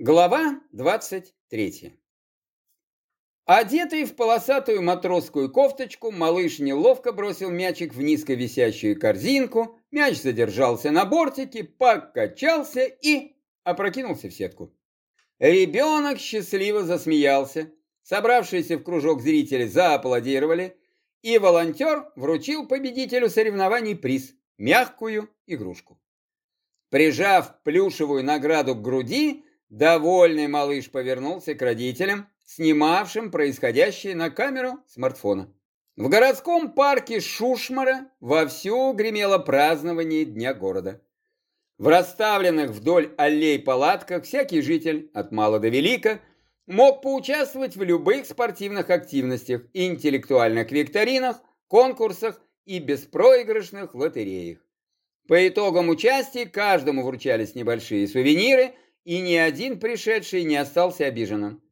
Глава 23 Одетый в полосатую матросскую кофточку, малыш неловко бросил мячик в низко висящую корзинку, мяч задержался на бортике, покачался и опрокинулся в сетку. Ребенок счастливо засмеялся, собравшиеся в кружок зрители зааплодировали, и волонтер вручил победителю соревнований приз – мягкую игрушку. Прижав плюшевую награду к груди, Довольный малыш повернулся к родителям, снимавшим происходящее на камеру смартфона. В городском парке Шушмара вовсю гремело празднование Дня города. В расставленных вдоль аллей палатках всякий житель, от мала до велика, мог поучаствовать в любых спортивных активностях, интеллектуальных викторинах, конкурсах и беспроигрышных лотереях. По итогам участия каждому вручались небольшие сувениры – и ни один пришедший не остался обиженным.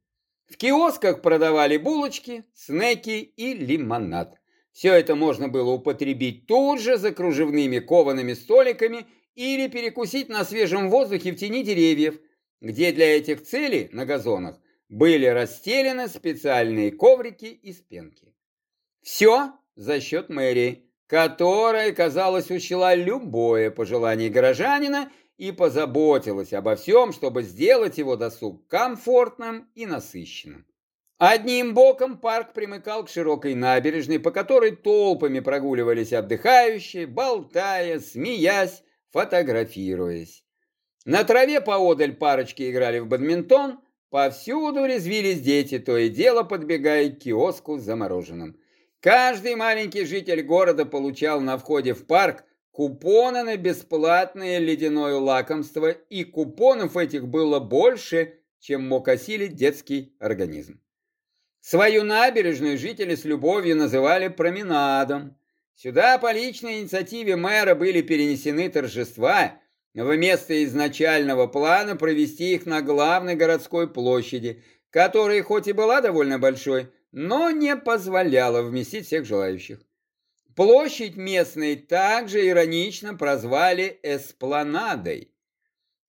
В киосках продавали булочки, снеки и лимонад. Все это можно было употребить тут же за кружевными коваными столиками или перекусить на свежем воздухе в тени деревьев, где для этих целей на газонах были расстелены специальные коврики из пенки. Все за счет мэрии, которая, казалось, учла любое пожелание горожанина и позаботилась обо всем, чтобы сделать его досуг комфортным и насыщенным. Одним боком парк примыкал к широкой набережной, по которой толпами прогуливались отдыхающие, болтая, смеясь, фотографируясь. На траве поодаль парочки играли в бадминтон, повсюду резвились дети, то и дело подбегая к киоску с замороженным. Каждый маленький житель города получал на входе в парк купоны на бесплатное ледяное лакомство, и купонов этих было больше, чем мог осилить детский организм. Свою набережную жители с любовью называли променадом. Сюда по личной инициативе мэра были перенесены торжества, вместо изначального плана провести их на главной городской площади, которая хоть и была довольно большой, но не позволяла вместить всех желающих. Площадь местные также иронично прозвали Эспланадой.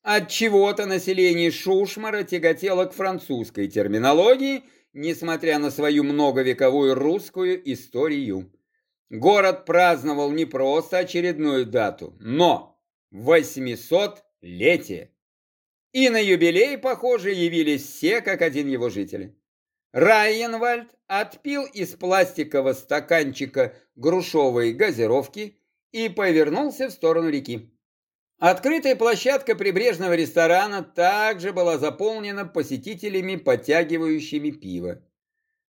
От чего-то население Шушмара тяготело к французской терминологии, несмотря на свою многовековую русскую историю. Город праздновал не просто очередную дату, но 800-летие. И на юбилей, похоже, явились все как один его жители. Райенвальд отпил из пластикового стаканчика грушовой газировки и повернулся в сторону реки. Открытая площадка прибрежного ресторана также была заполнена посетителями, подтягивающими пиво.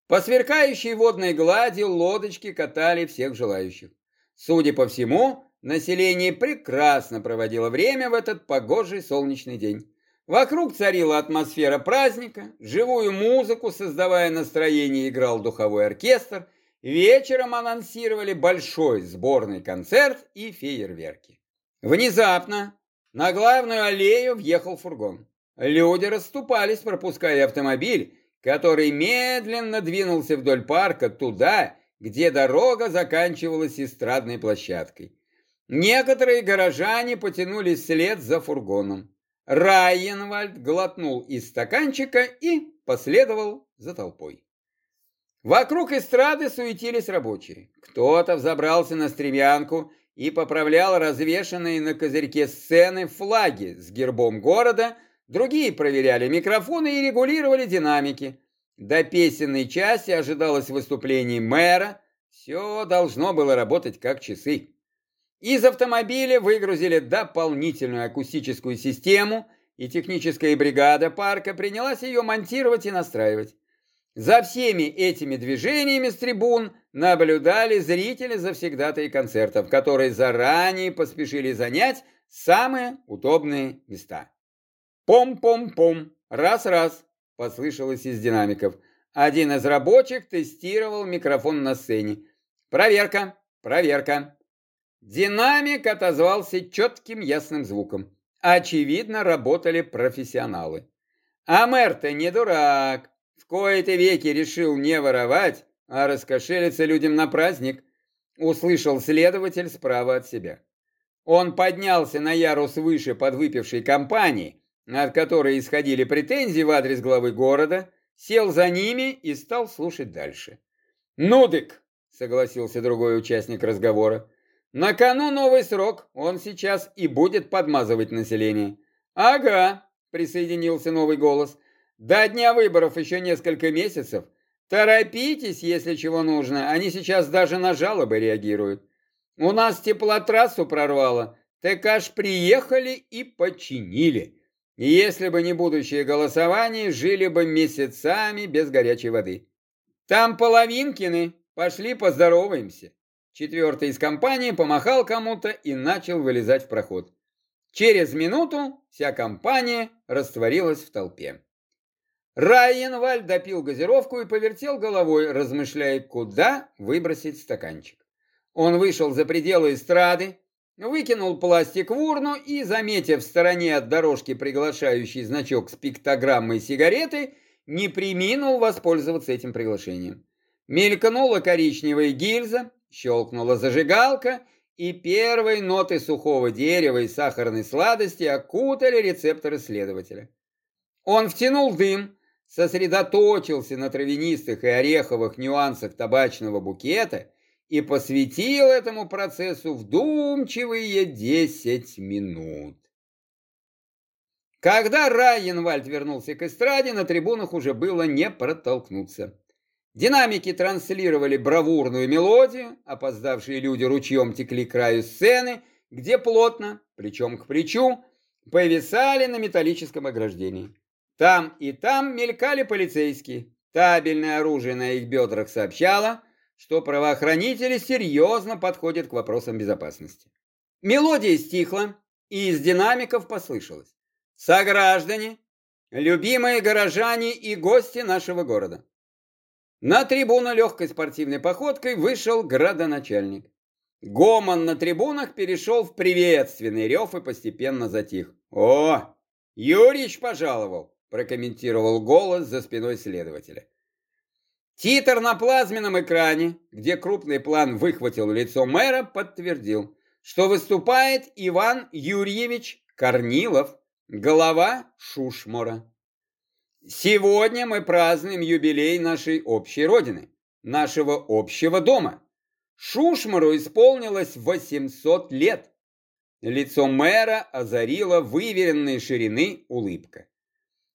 По сверкающей водной глади лодочки катали всех желающих. Судя по всему, население прекрасно проводило время в этот погожий солнечный день. Вокруг царила атмосфера праздника, живую музыку, создавая настроение, играл духовой оркестр. Вечером анонсировали большой сборный концерт и фейерверки. Внезапно на главную аллею въехал фургон. Люди расступались, пропуская автомобиль, который медленно двинулся вдоль парка туда, где дорога заканчивалась эстрадной площадкой. Некоторые горожане потянулись вслед за фургоном. Райенвальд глотнул из стаканчика и последовал за толпой. Вокруг эстрады суетились рабочие. Кто-то взобрался на стремянку и поправлял развешанные на козырьке сцены флаги с гербом города, другие проверяли микрофоны и регулировали динамики. До песенной части ожидалось выступление мэра, все должно было работать как часы. Из автомобиля выгрузили дополнительную акустическую систему, и техническая бригада парка принялась ее монтировать и настраивать. За всеми этими движениями с трибун наблюдали зрители завсегдатые концертов, которые заранее поспешили занять самые удобные места. Пом-пом-пом, раз-раз, послышалось из динамиков. Один из рабочих тестировал микрофон на сцене. Проверка, проверка. Динамик отозвался четким ясным звуком. Очевидно, работали профессионалы. А мэр-то не дурак. В кои-то веки решил не воровать, а раскошелиться людям на праздник, услышал следователь справа от себя. Он поднялся на ярус выше подвыпившей компании, от которой исходили претензии в адрес главы города, сел за ними и стал слушать дальше. «Нудык!» — согласился другой участник разговора. «На кону новый срок, он сейчас и будет подмазывать население». «Ага», — присоединился новый голос. «До дня выборов еще несколько месяцев. Торопитесь, если чего нужно, они сейчас даже на жалобы реагируют. У нас теплотрассу прорвало, так аж приехали и починили». Если бы не будущее голосование, жили бы месяцами без горячей воды. Там половинкины, пошли поздороваемся. Четвертый из компании помахал кому-то и начал вылезать в проход. Через минуту вся компания растворилась в толпе. Райенваль допил газировку и повертел головой, размышляя, куда выбросить стаканчик. Он вышел за пределы эстрады, выкинул пластик в урну и, заметив в стороне от дорожки приглашающий значок с пиктограммой сигареты, не приминул воспользоваться этим приглашением. Мелькнула коричневая гильза, щелкнула зажигалка, и первые ноты сухого дерева и сахарной сладости окутали рецептор исследователя. Он втянул дым, сосредоточился на травянистых и ореховых нюансах табачного букета и посвятил этому процессу вдумчивые десять минут. Когда Райенвальд вернулся к эстраде, на трибунах уже было не протолкнуться. Динамики транслировали бравурную мелодию, опоздавшие люди ручьем текли к краю сцены, где плотно, плечом к плечу, повисали на металлическом ограждении. Там и там мелькали полицейские. Табельное оружие на их бедрах сообщало, что правоохранители серьезно подходят к вопросам безопасности. Мелодия стихла, и из динамиков послышалось. «Сограждане, любимые горожане и гости нашего города!» На трибуну легкой спортивной походкой вышел градоначальник. Гомон на трибунах перешел в приветственный рев и постепенно затих. «О, Юрич пожаловал!» – прокомментировал голос за спиной следователя. Титр на плазменном экране, где крупный план выхватил лицо мэра, подтвердил, что выступает Иван Юрьевич Корнилов, глава Шушмора. Сегодня мы празднуем юбилей нашей общей родины, нашего общего дома. Шушмару исполнилось 800 лет. Лицо мэра озарила выверенной ширины улыбка.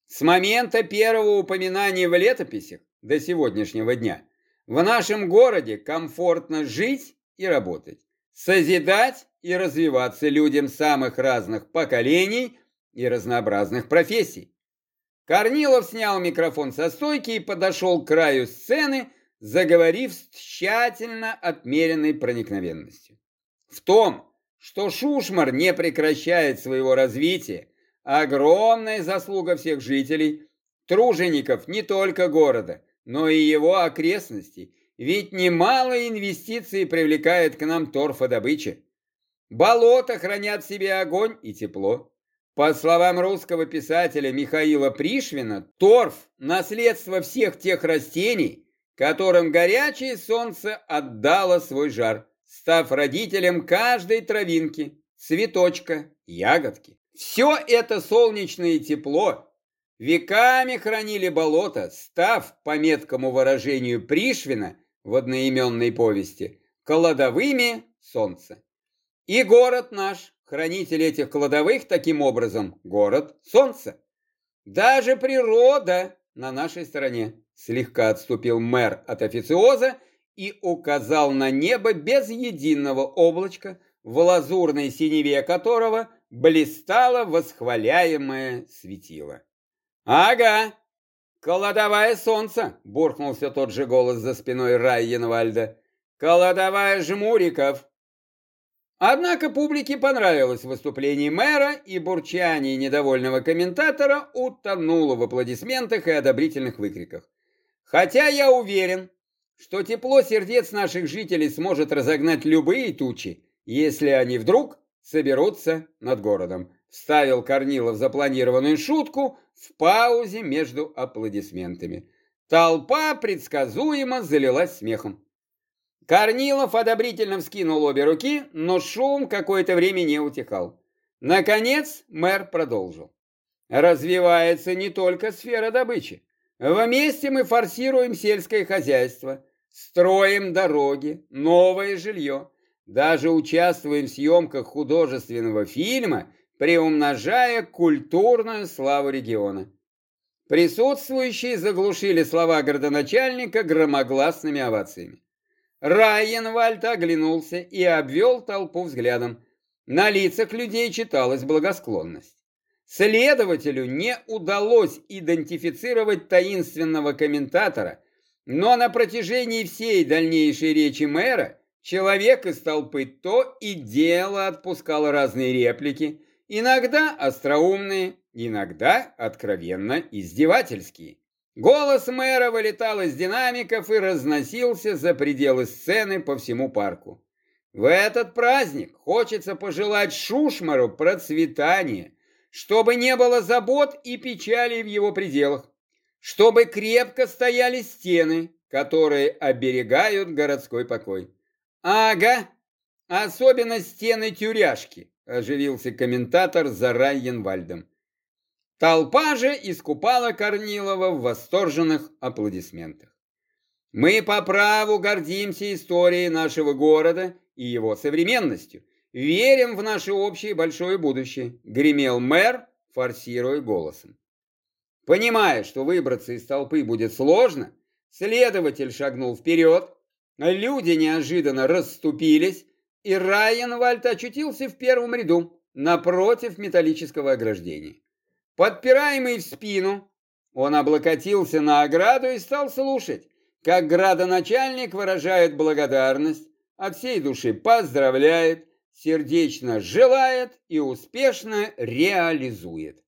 С момента первого упоминания в летописях до сегодняшнего дня в нашем городе комфортно жить и работать, созидать и развиваться людям самых разных поколений и разнообразных профессий. Корнилов снял микрофон со стойки и подошел к краю сцены, заговорив с тщательно отмеренной проникновенностью. В том, что Шушмар не прекращает своего развития, огромная заслуга всех жителей, тружеников не только города, но и его окрестностей, ведь немало инвестиций привлекает к нам торфодобыча. Болота хранят в себе огонь и тепло. По словам русского писателя Михаила Пришвина, торф – наследство всех тех растений, которым горячее солнце отдало свой жар, став родителем каждой травинки, цветочка, ягодки. Все это солнечное тепло веками хранили болото, став, по меткому выражению Пришвина в одноименной повести, кладовыми солнца. И город наш Хранитель этих кладовых, таким образом, город солнца. Даже природа на нашей стороне. Слегка отступил мэр от официоза и указал на небо без единого облачка, в лазурной синеве которого блистало восхваляемое светило. «Ага, кладовая солнца!» — буркнулся тот же голос за спиной Райенвальда. «Кладовая жмуриков!» Однако публике понравилось выступление мэра, и бурчание недовольного комментатора утонуло в аплодисментах и одобрительных выкриках. Хотя я уверен, что тепло сердец наших жителей сможет разогнать любые тучи, если они вдруг соберутся над городом. Вставил Корнилов запланированную шутку в паузе между аплодисментами. Толпа предсказуемо залилась смехом. Корнилов одобрительно вскинул обе руки, но шум какое-то время не утихал. Наконец мэр продолжил. Развивается не только сфера добычи. Вместе мы форсируем сельское хозяйство, строим дороги, новое жилье. Даже участвуем в съемках художественного фильма, приумножая культурную славу региона. Присутствующие заглушили слова городоначальника громогласными овациями. Райенвальд оглянулся и обвел толпу взглядом. На лицах людей читалась благосклонность. Следователю не удалось идентифицировать таинственного комментатора, но на протяжении всей дальнейшей речи мэра человек из толпы то и дело отпускал разные реплики, иногда остроумные, иногда откровенно издевательские. Голос мэра вылетал из динамиков и разносился за пределы сцены по всему парку. В этот праздник хочется пожелать Шушмару процветания, чтобы не было забот и печали в его пределах, чтобы крепко стояли стены, которые оберегают городской покой. Ага, особенно стены тюряшки, оживился комментатор за Райенвальдом. Толпа же искупала Корнилова в восторженных аплодисментах. Мы по праву гордимся историей нашего города и его современностью. Верим в наше общее большое будущее, гремел мэр, форсируя голосом. Понимая, что выбраться из толпы будет сложно, следователь шагнул вперед, люди неожиданно расступились, и Райенвальд очутился в первом ряду, напротив металлического ограждения. Подпираемый в спину, он облокотился на ограду и стал слушать, как градоначальник выражает благодарность, от всей души поздравляет, сердечно желает и успешно реализует.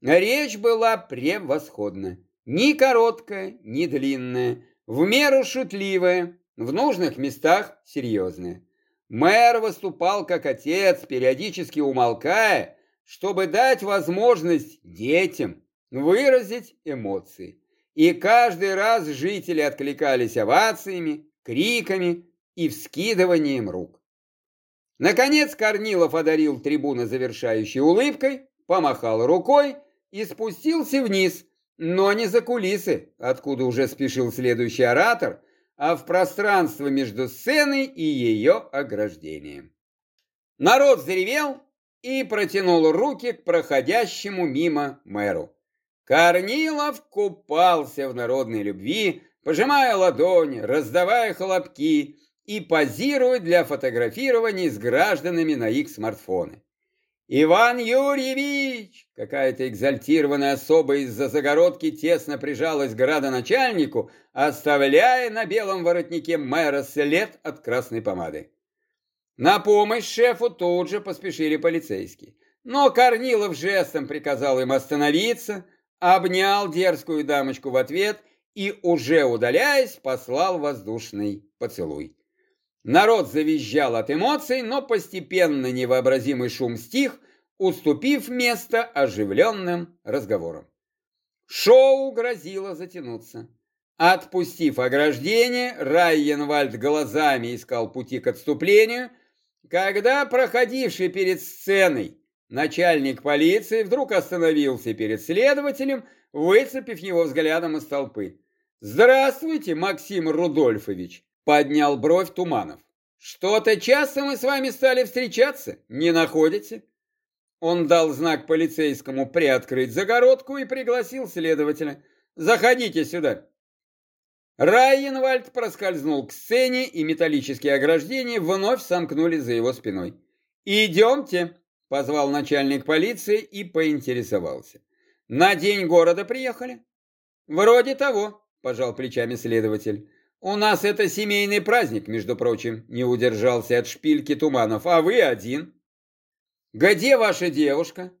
Речь была превосходна, ни короткая, ни длинная, в меру шутливая, в нужных местах серьезная. Мэр выступал как отец, периодически умолкая, чтобы дать возможность детям выразить эмоции. И каждый раз жители откликались овациями, криками и вскидыванием рук. Наконец Корнилов одарил трибуна завершающей улыбкой, помахал рукой и спустился вниз, но не за кулисы, откуда уже спешил следующий оратор, а в пространство между сценой и ее ограждением. Народ заревел и протянул руки к проходящему мимо мэру. Корнилов купался в народной любви, пожимая ладони, раздавая хлопки и позируя для фотографирования с гражданами на их смартфоны. «Иван Юрьевич!» Какая-то экзальтированная особа из-за загородки тесно прижалась к градоначальнику, оставляя на белом воротнике мэра след от красной помады. На помощь шефу тут же поспешили полицейские. Но Корнилов жестом приказал им остановиться, обнял дерзкую дамочку в ответ и, уже удаляясь, послал воздушный поцелуй. Народ завизжал от эмоций, но постепенно невообразимый шум стих, уступив место оживленным разговорам. Шоу грозило затянуться. Отпустив ограждение, Райенвальд глазами искал пути к отступлению, когда проходивший перед сценой начальник полиции вдруг остановился перед следователем, выцепив его взглядом из толпы. «Здравствуйте, Максим Рудольфович!» Поднял бровь Туманов. Что-то часто мы с вами стали встречаться, не находите? Он дал знак полицейскому приоткрыть загородку и пригласил следователя. Заходите сюда. Райенвальд проскользнул к сцене, и металлические ограждения вновь сомкнулись за его спиной. «Идемте», — позвал начальник полиции и поинтересовался. «На день города приехали?» «Вроде того», — пожал плечами следователь. «У нас это семейный праздник, между прочим», — не удержался от шпильки Туманов, «а вы один». «Где ваша девушка?»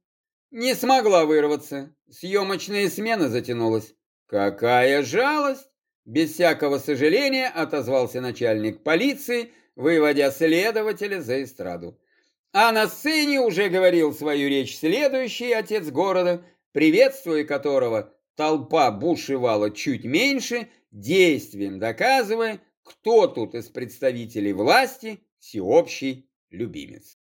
«Не смогла вырваться. Съемочная смена затянулась». «Какая жалость!» Без всякого сожаления отозвался начальник полиции, выводя следователя за эстраду. А на сцене уже говорил свою речь следующий отец города, приветствуя которого толпа бушевала чуть меньше — действием доказывая, кто тут из представителей власти всеобщий любимец.